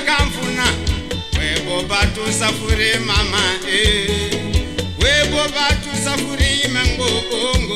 akamfuna webobatusafuri mama eh. webobatusafuri mengoongo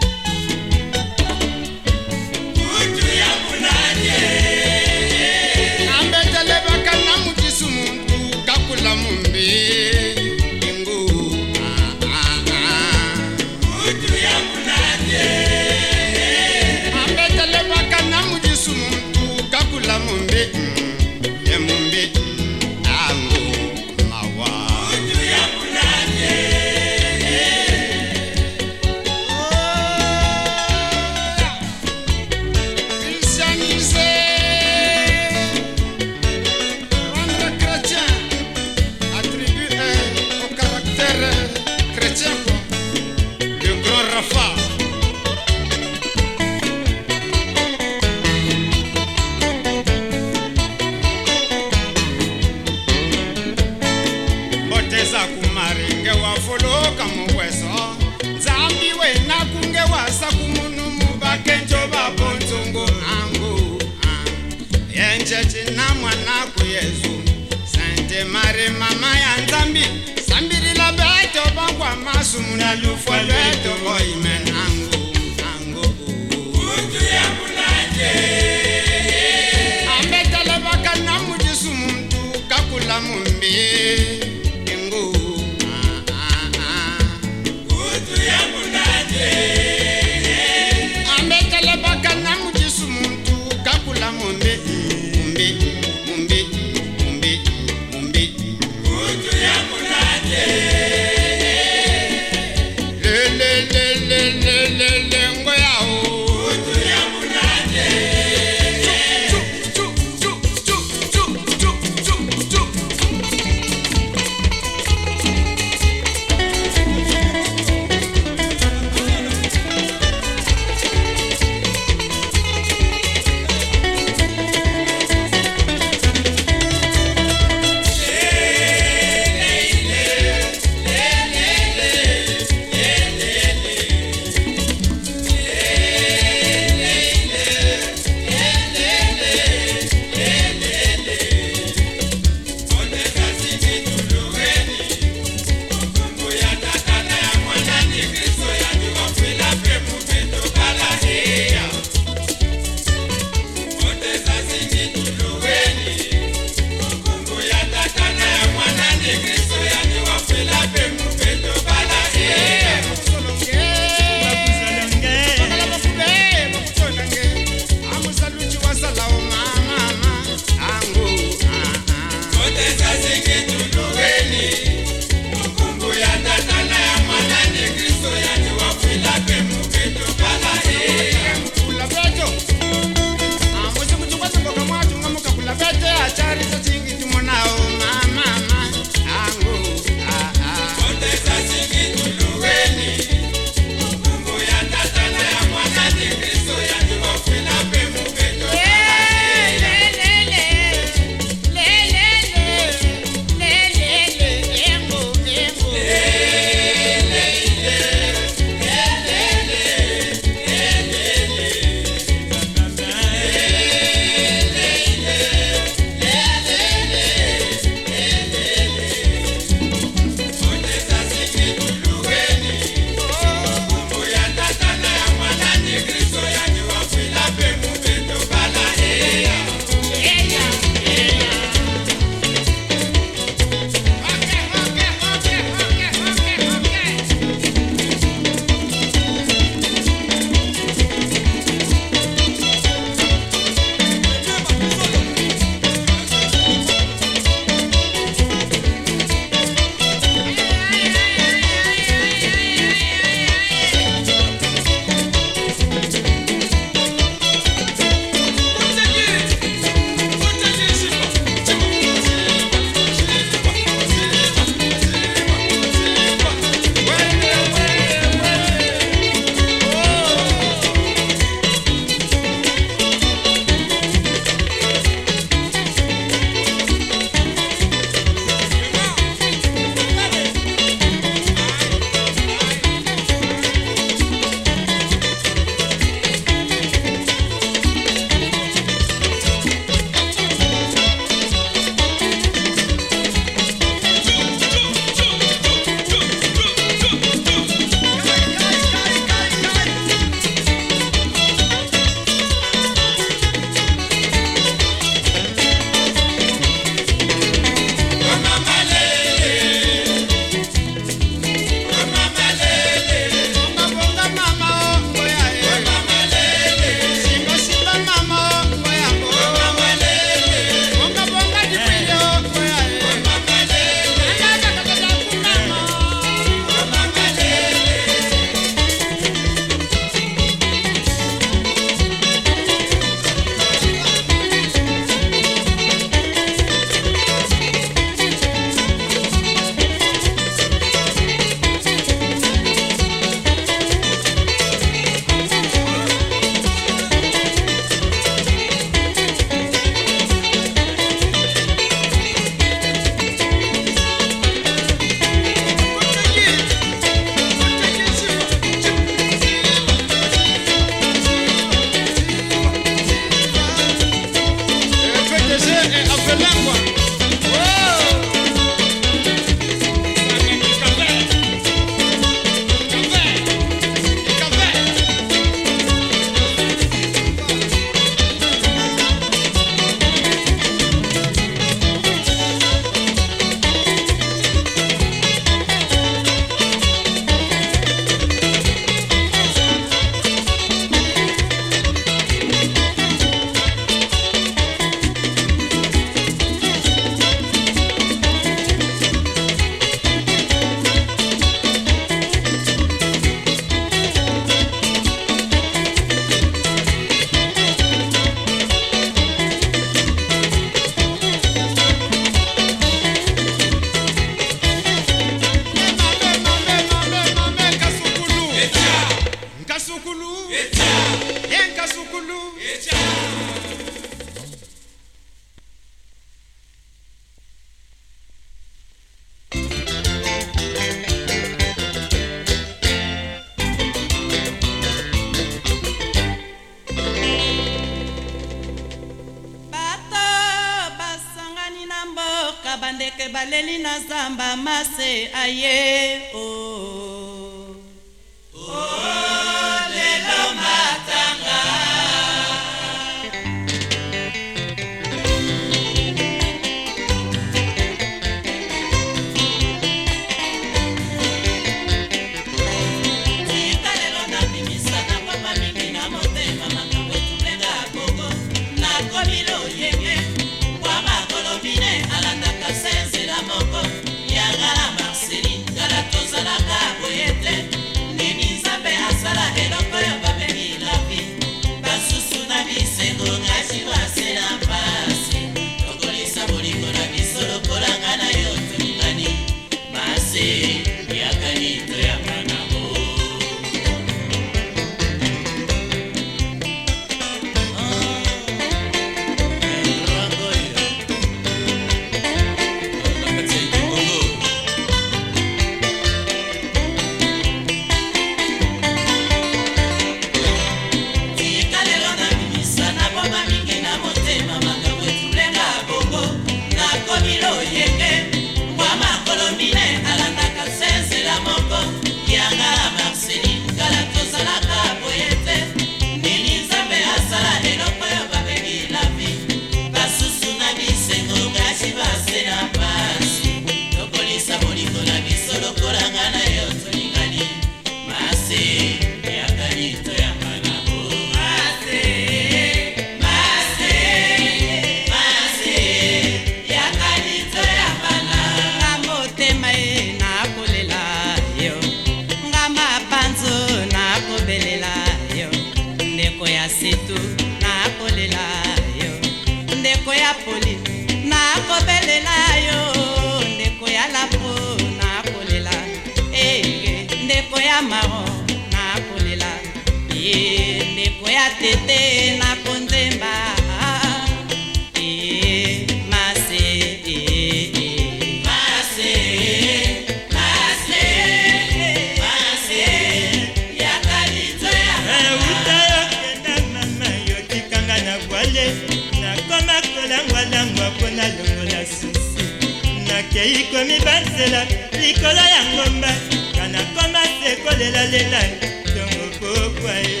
eikomi banzela likolo ya ngomba kana koma sekolela lela ntongo pokwa ye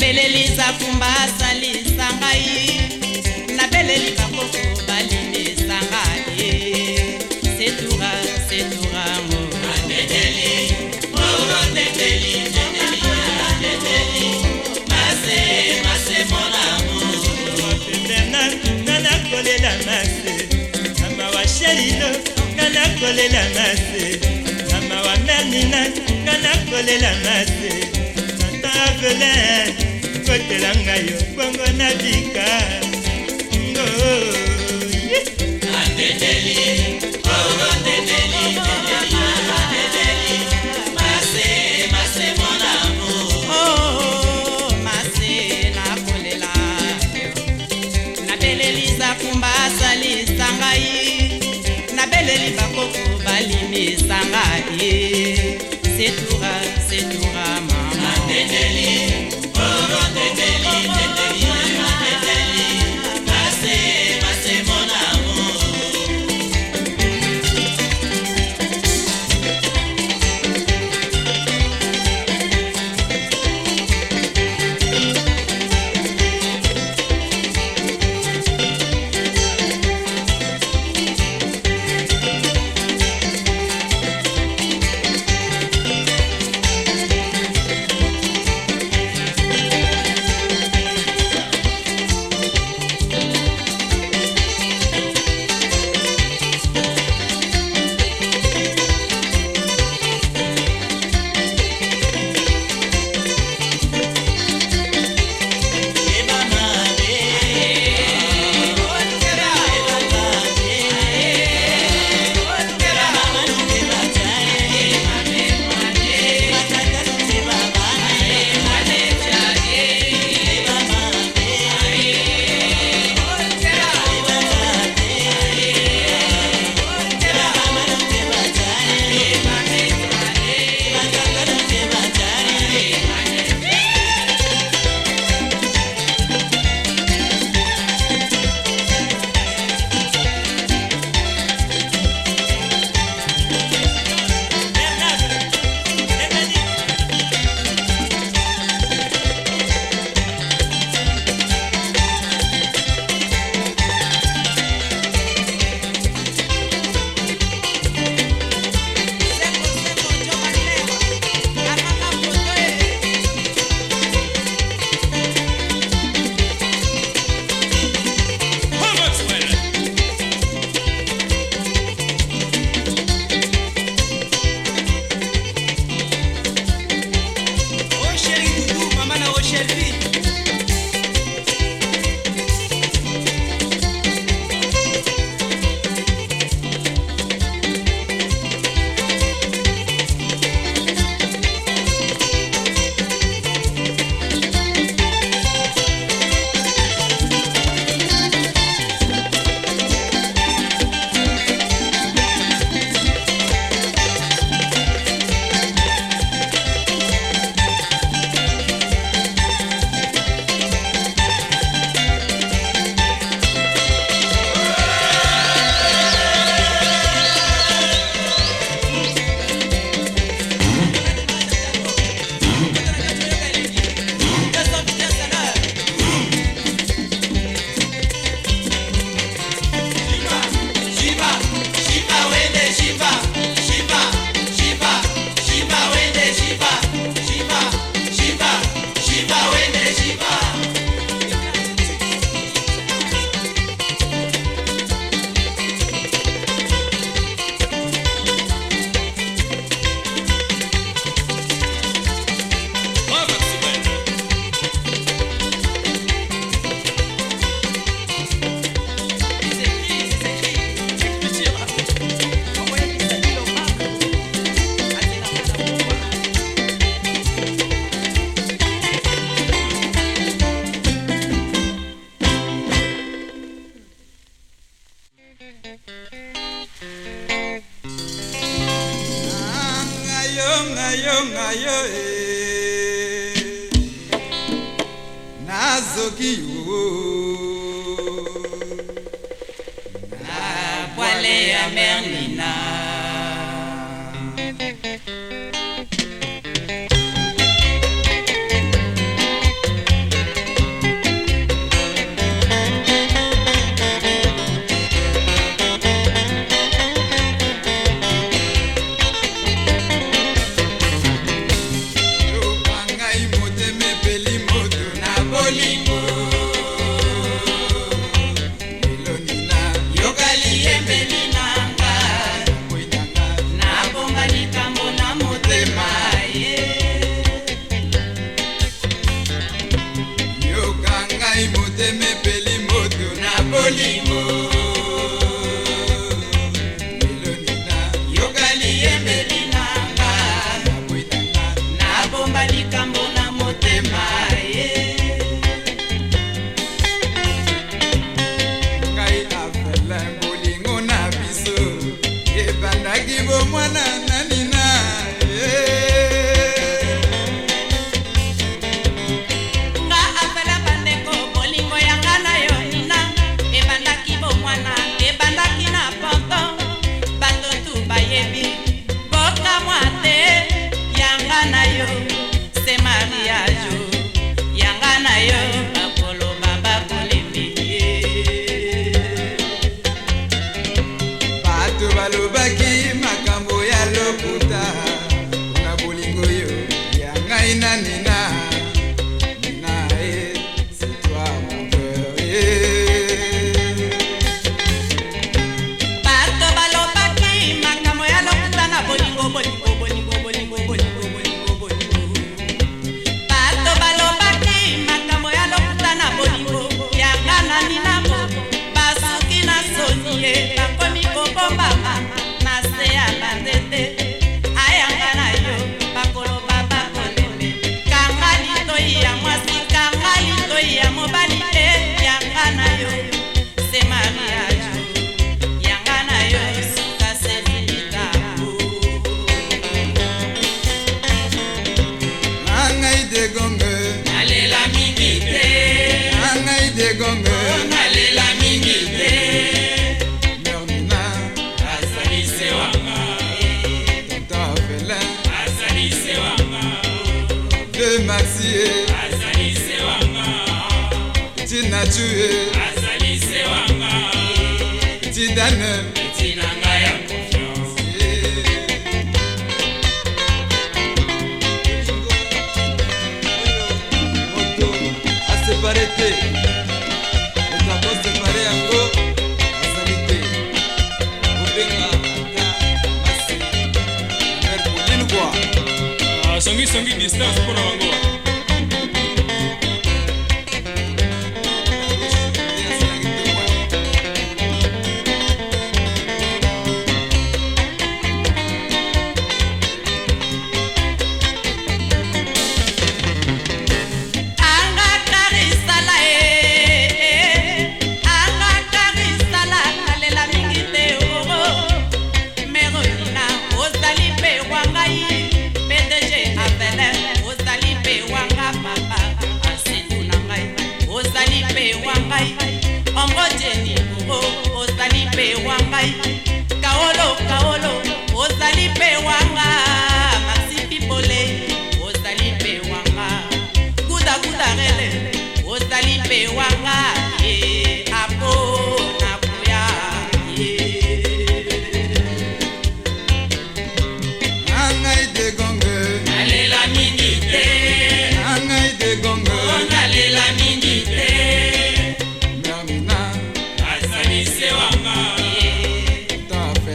nabeleli sakumba asalisa ngai nabeleli bakoko balimisa ngai setura setura ngo andeteli moro ndeteli ndeteli andeteli mase mase monamo nana kolela mase mama wa sherino nana kolela mase mama wa mernina nana kolela mase tata avelin kotela ngai yo bongo nabika ngo oh. yo e eh. nazoki yo na yeah.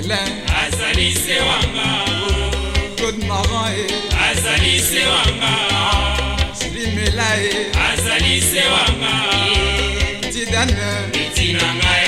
Merlin azali se wanga Claude Maran e azali se wanga Slimela e azali se wanga Tidane etinanga e